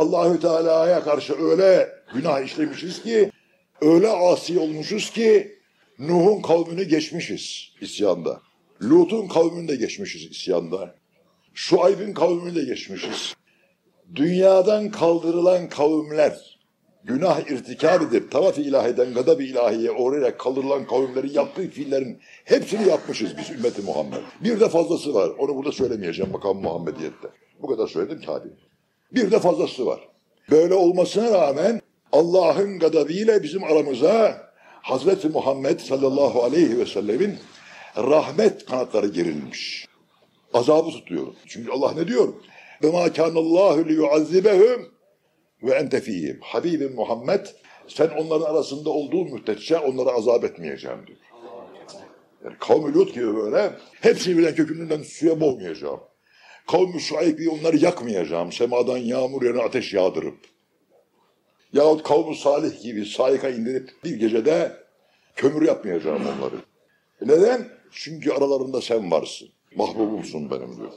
Allahü Teala'ya karşı öyle günah işlemişiz ki, öyle asi olmuşuz ki Nuh'un kavmini geçmişiz isyanda. Lut'un kavmini de geçmişiz isyanda. Şuayb'in kavmini de geçmişiz. Dünyadan kaldırılan kavimler günah irtikab edip tavaf-ı ilahiden gadab-ı ilahiye uğrayarak kaldırılan kavimlerin yaptığı fiillerin hepsini yapmışız biz ümmeti Muhammed. Bir de fazlası var. Onu burada söylemeyeceğim makam Muhammediyette. Bu kadar söyledim tabi Bir de fazlası var. Böyle olmasına rağmen Allah'ın gadabıyla bizim aramıza Hazreti Muhammed sallallahu aleyhi ve sellemin rahmet kanatları gerilmiş. Azabı tutuyor. Çünkü Allah ne diyor? وَمَا كَانَ اللّٰهُ لِيُعَذِّبَهُمْ ve ente fihim. Habibim Muhammed sen onların arasında olduğu müddetçe onları azap etmeyeceğim diyor. Yani kavmi Lut gibi böyle hepsini birden kökünden suya boğmayacağım. Kavmi Şuayb gibi onları yakmayacağım. Semadan yağmur yerine ateş yağdırıp. Yahut kavmi Salih gibi sayka indirip bir gecede kömür yapmayacağım onları. Neden? Çünkü aralarında sen varsın. Mahbubumsun benim diyor.